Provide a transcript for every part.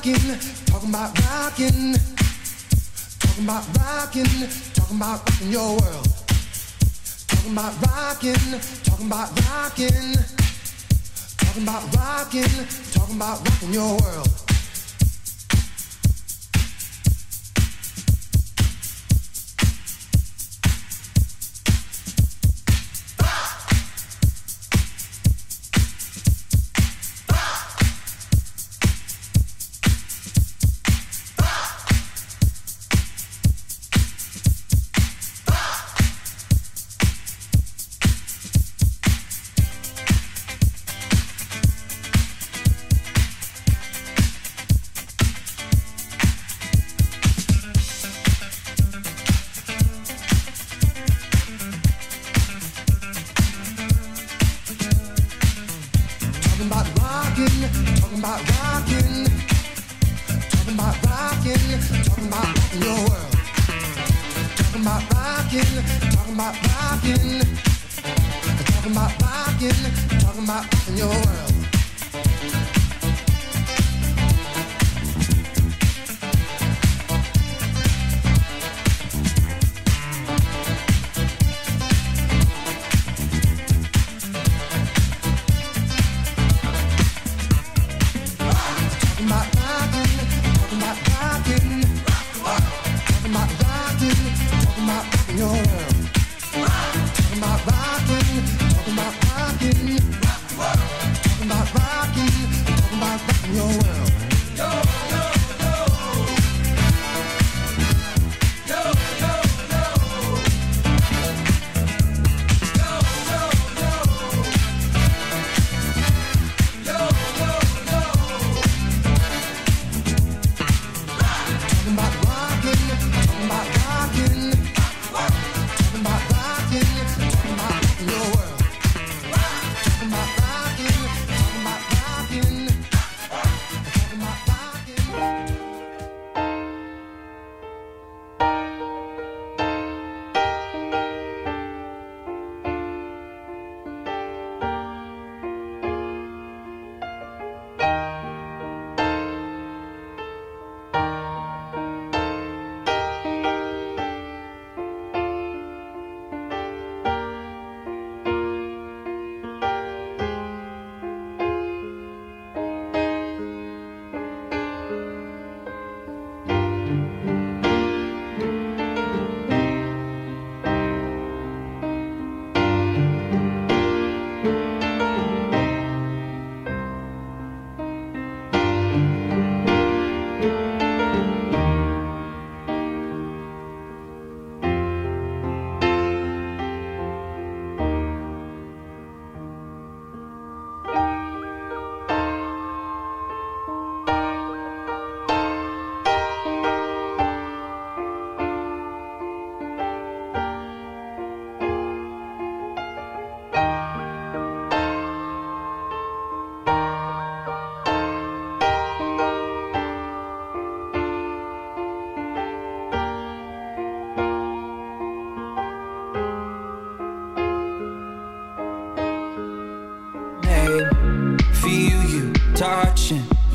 rocking, talking about rocking, talking about rocking, talking about rocking your world. Talking about rocking, talking about rocking, talking about rocking, talking about rocking your world.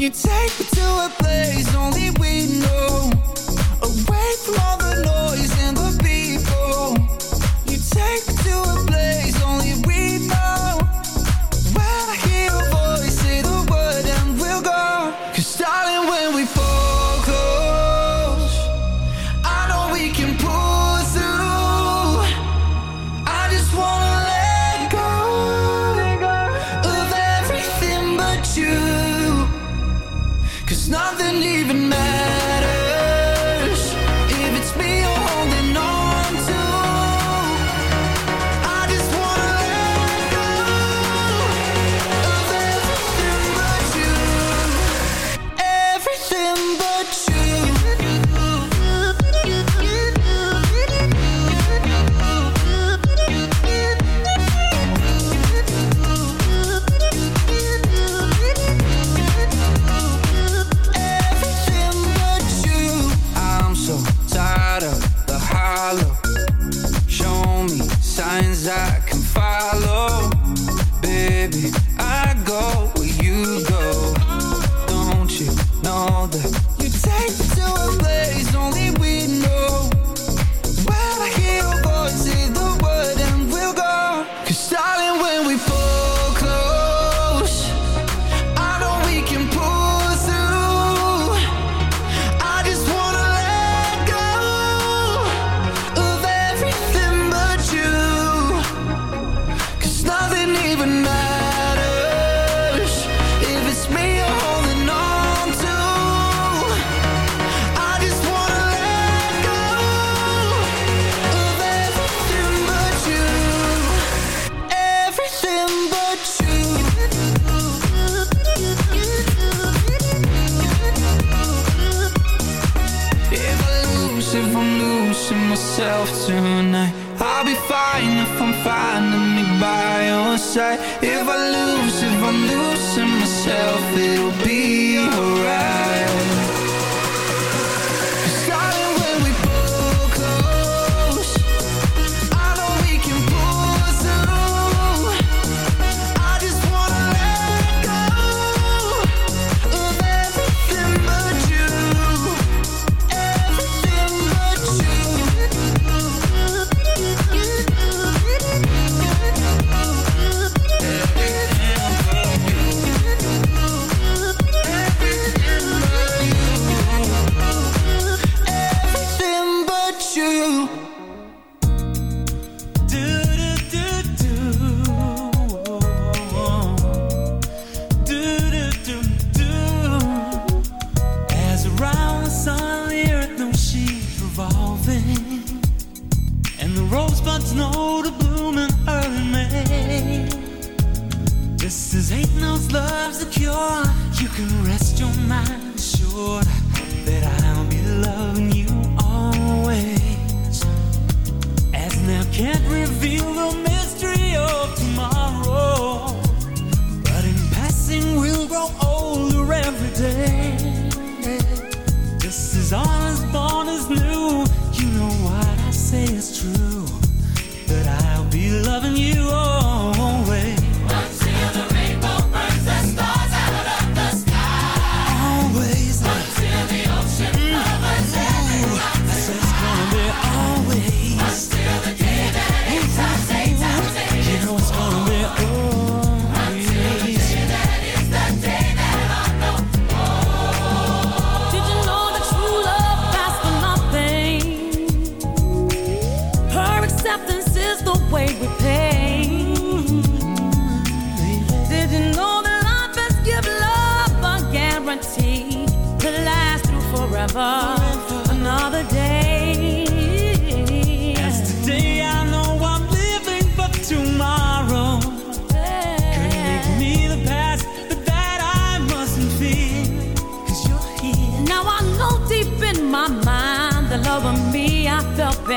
You take me to a place only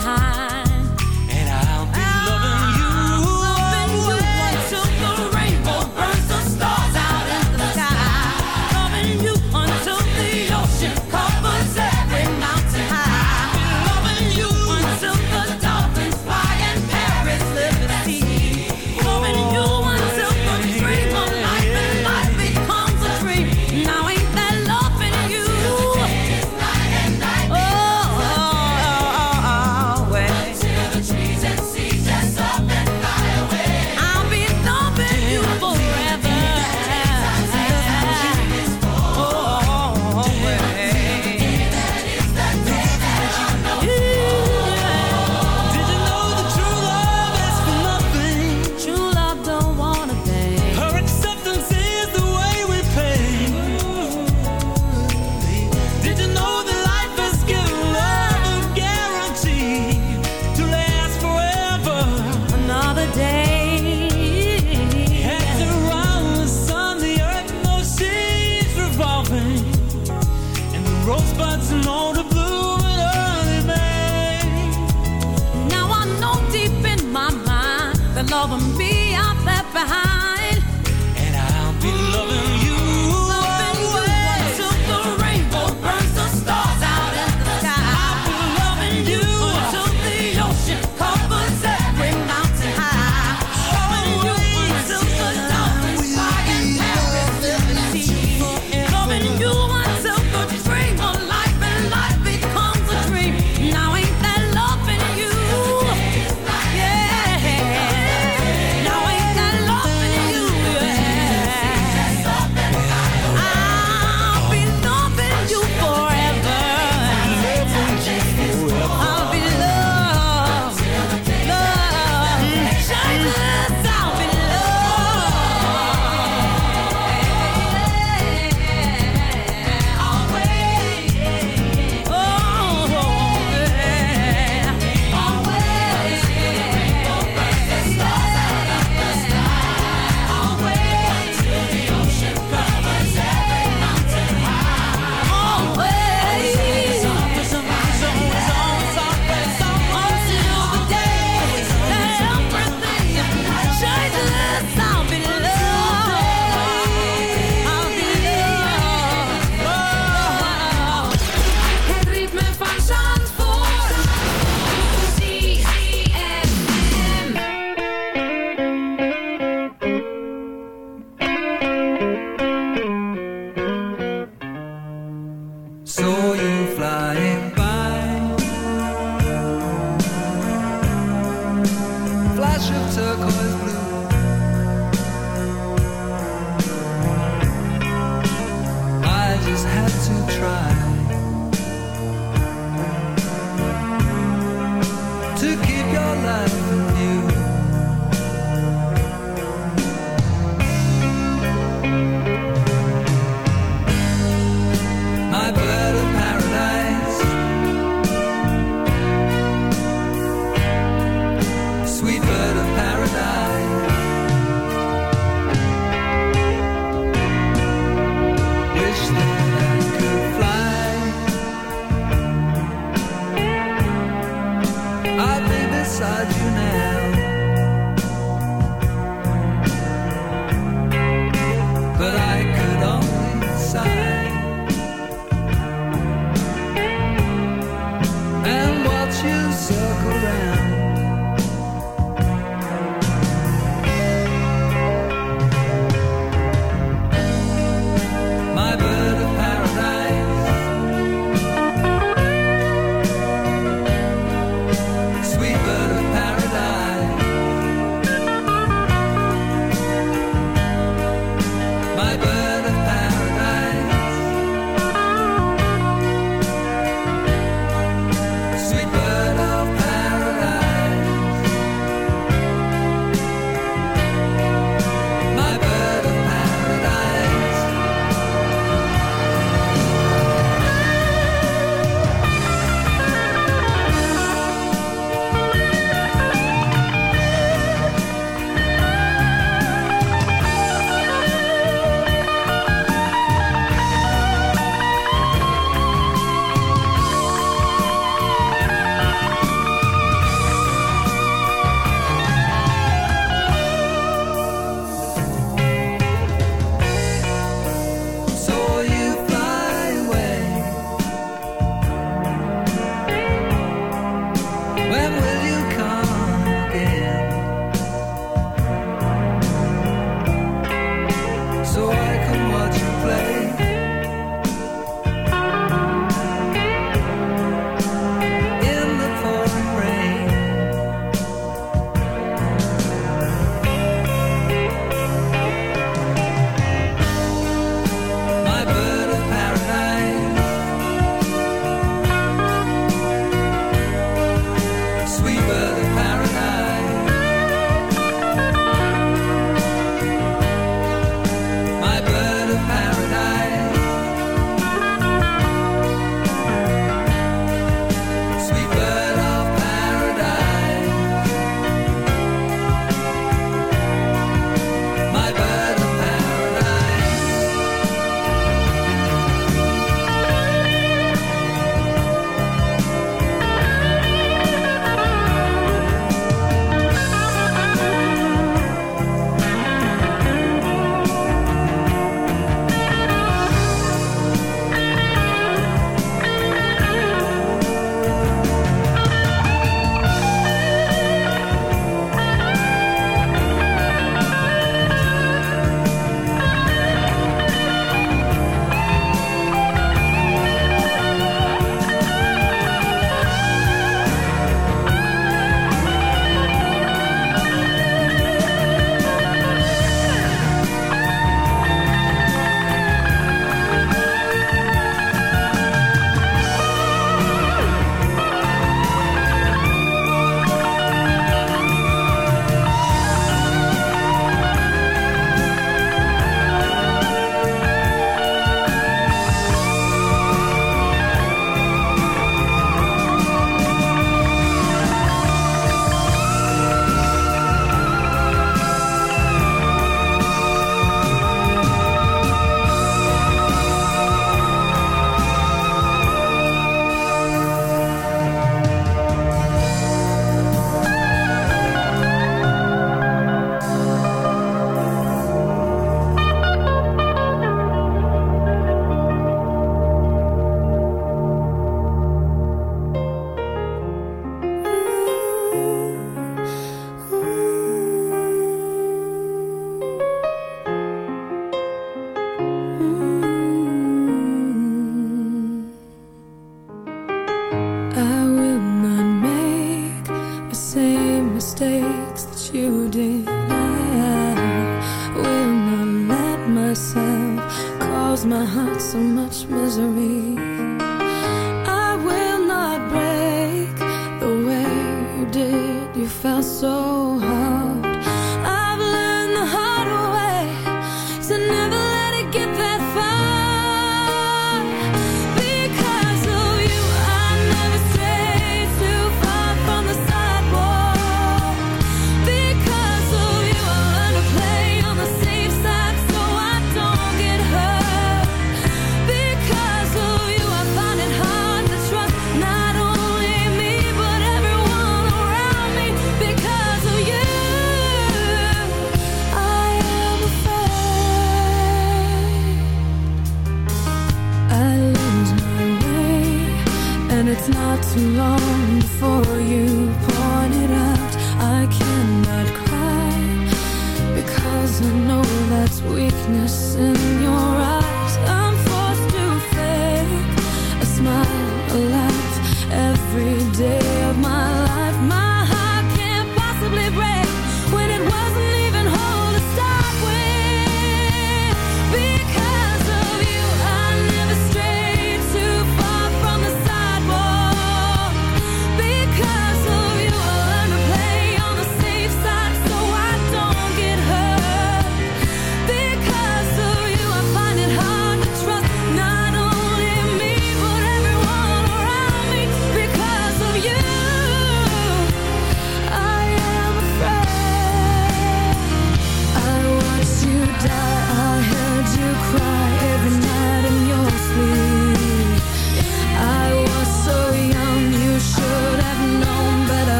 behind.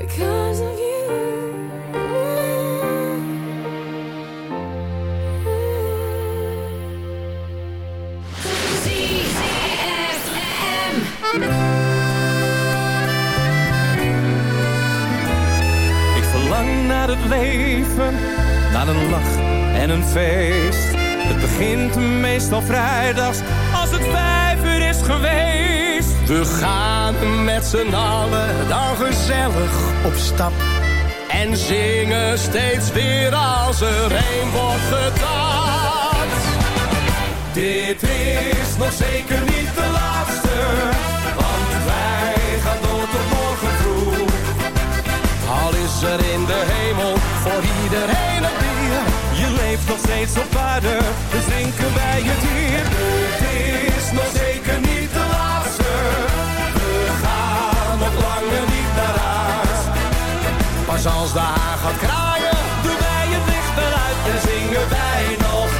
Ik verlang naar het leven, naar een lach en een feest. Het begint meestal vrijdags als het vijf uur is geweest. We gaan met z'n allen dan gezellig op stap. En zingen steeds weer als er een wordt gedaan. Dit is nog zeker niet de laatste. Want wij gaan door tot morgen vroeg. Al is er in de hemel voor iedereen een bier. Je leeft nog steeds op aarde, dus drinken wij het hier. Dit is nog zeker niet de ga nog langer niet naar huis. Pas als de haar gaat kraaien, doen wij het licht eruit en zingen wij nog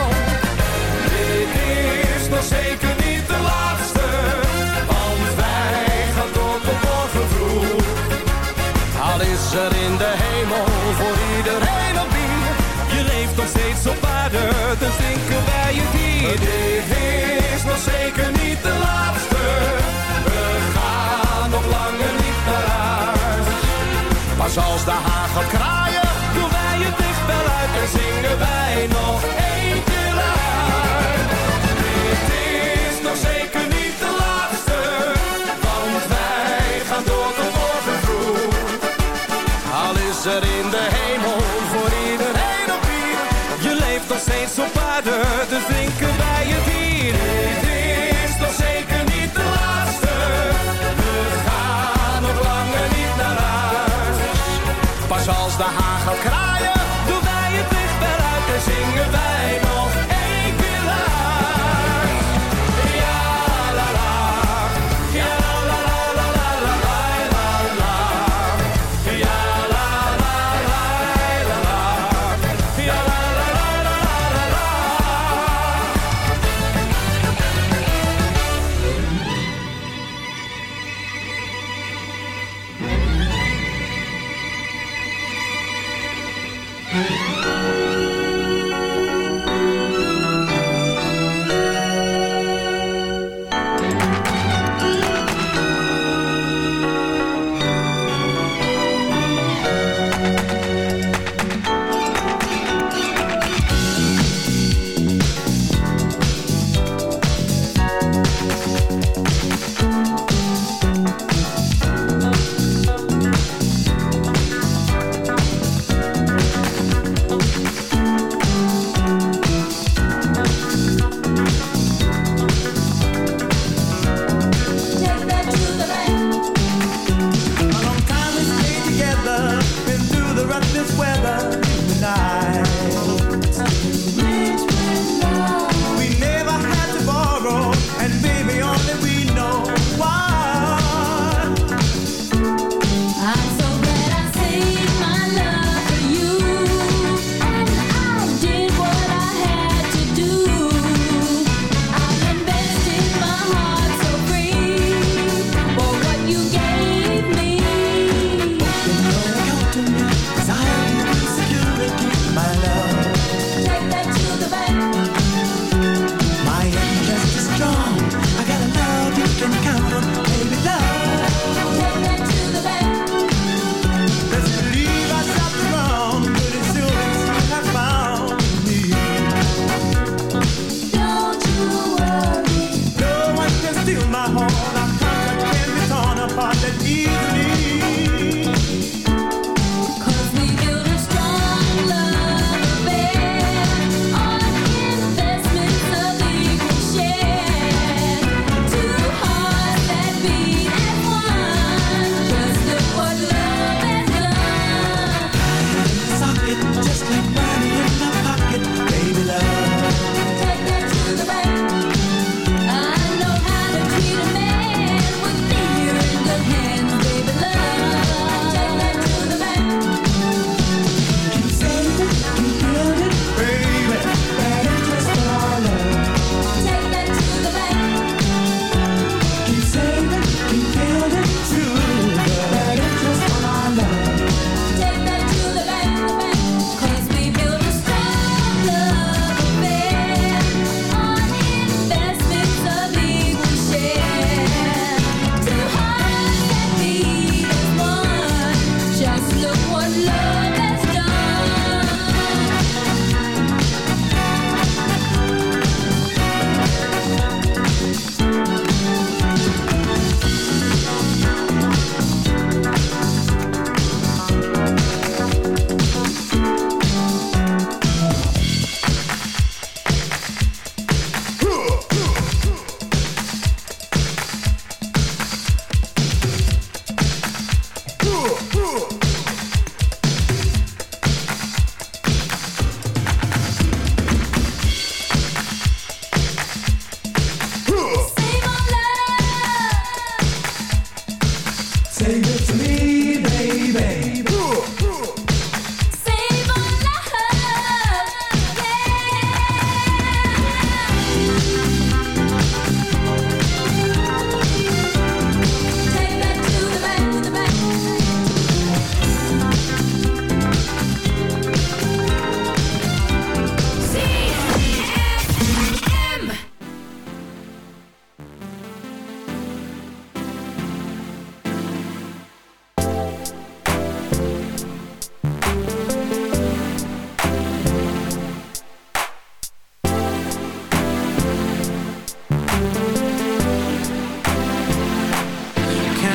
dan zinken wij het hier. Dit is nog zeker niet de laatste. We gaan nog langer niet naar huis. Pas als de haag gaat kraaien, doen wij het dicht wel uit en zingen wij nog één. We te drinken bij je dieren Dit is toch zeker niet de laatste. We gaan nog langer niet naar huis. Pas als de haag gaat kraaien, doen wij het echt wel uit en zingen wij.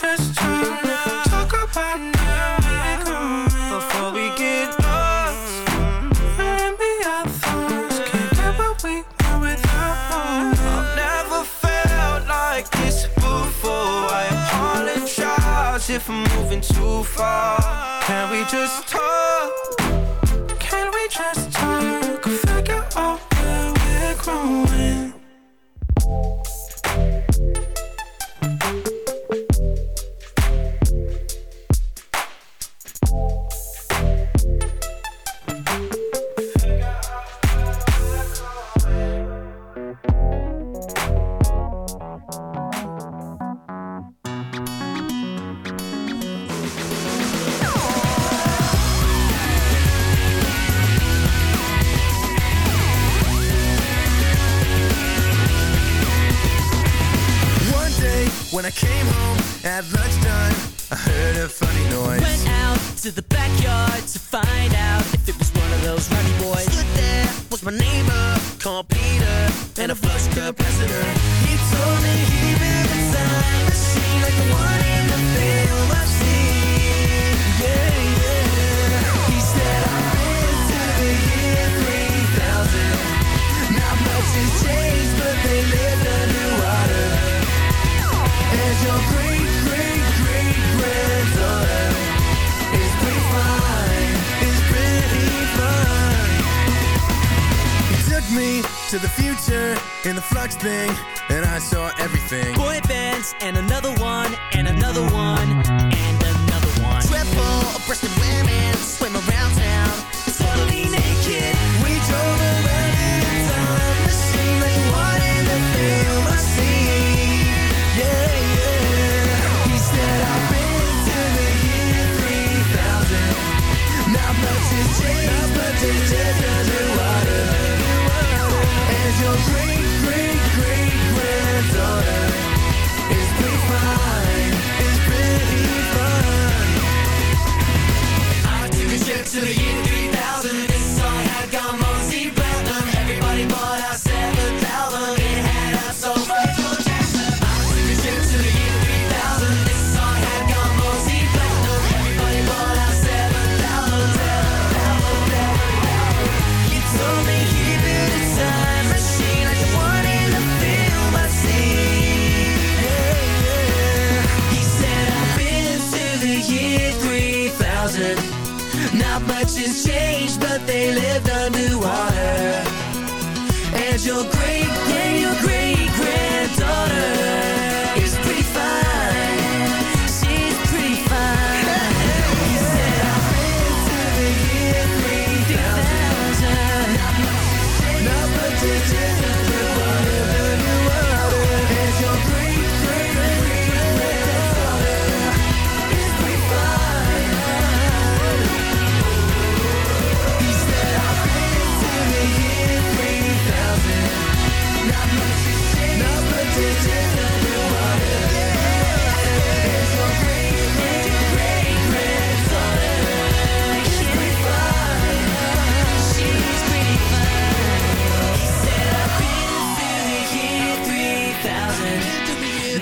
Just talk? About where before we get lost. Can't get what we want without. I've never felt like this before. I apologize if I'm moving too far. Can we just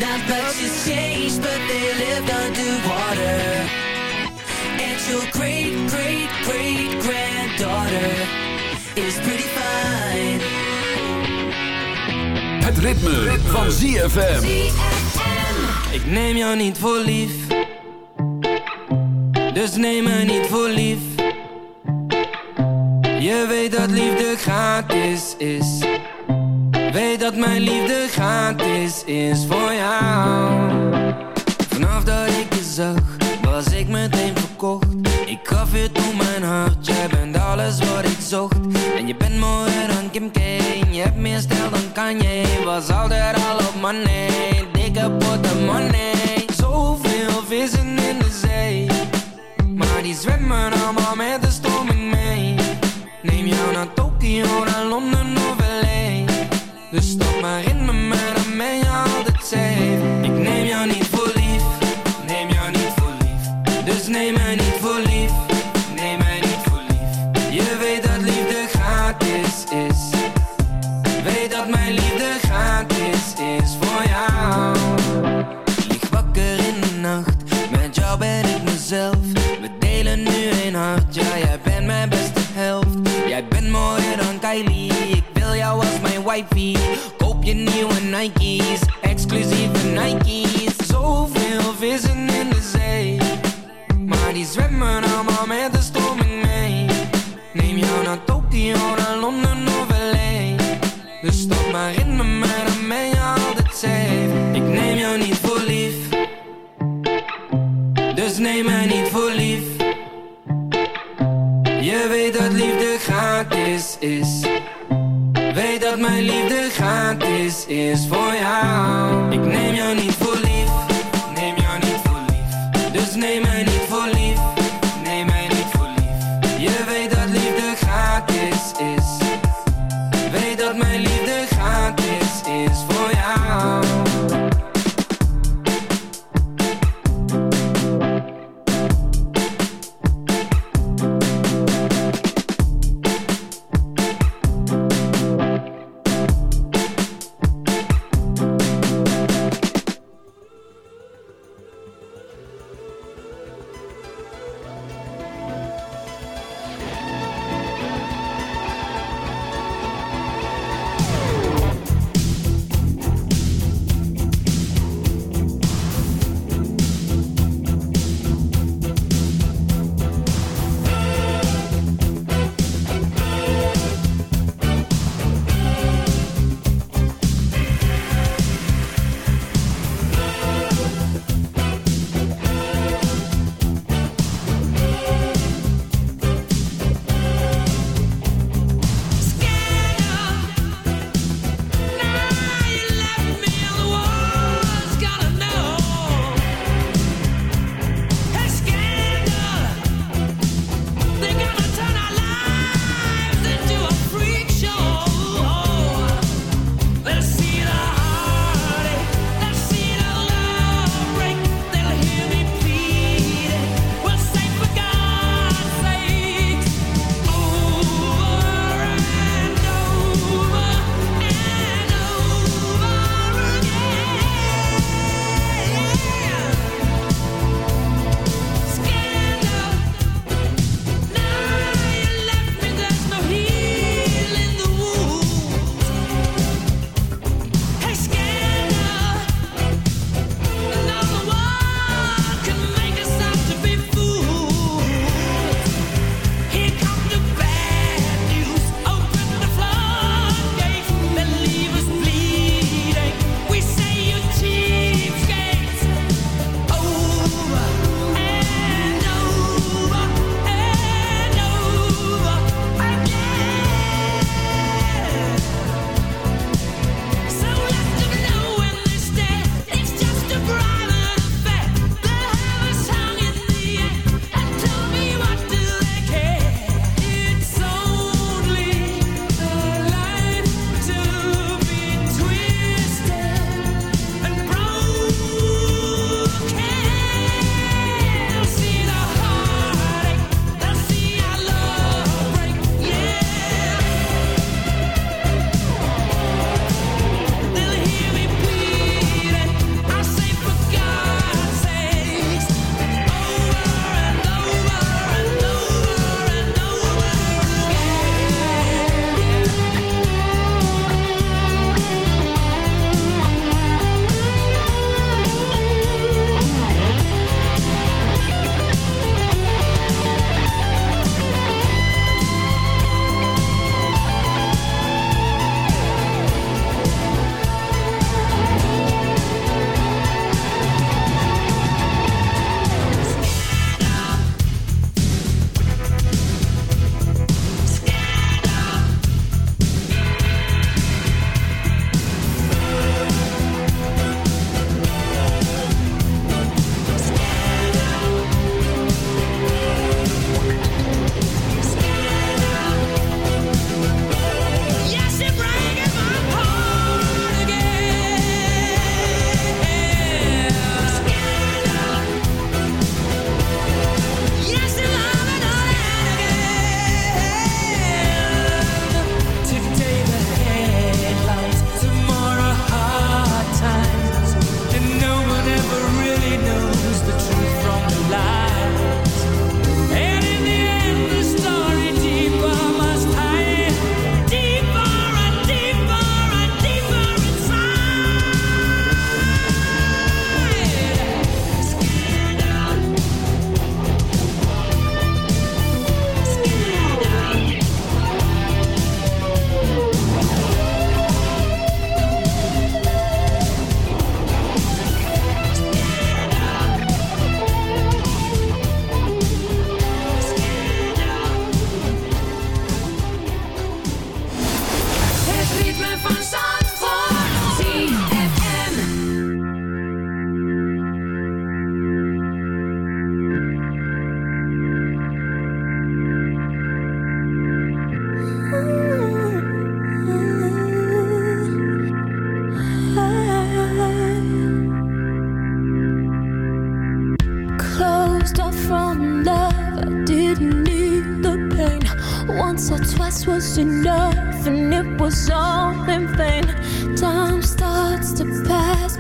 Not much has changed but they lived underwater And your great, great, great granddaughter Is pretty fine. Het ritme, van ZFM. ZFM Ik neem jou niet voor lief. Dus neem me niet voor lief. Je weet dat liefde gratis is. Weet dat mijn liefde gratis is voor jou. Vanaf dat ik je zag, was ik meteen verkocht. Ik gaf je toen mijn hart, jij bent alles wat ik zocht. En je bent mooier dan Kim K, je hebt meer stijl dan Kanye. Was altijd al op money, dikke potten money. Zoveel vissen in de zee, maar die zwemmen allemaal met Koop je nieuwe Nike's, exclusieve Nike's. Zoveel vissen in de zee, maar die zwemmen allemaal met de stroming mee. Neem jou naar Tokio, naar Londen of LA. Dus stap maar in me, maar dan ben je altijd safe. Ik neem jou niet voor lief, dus neem mij niet voor lief. Je weet dat liefde gratis is. Mijn liefde gratis is voor jou. Ik neem jou niet voor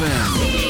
ZFM.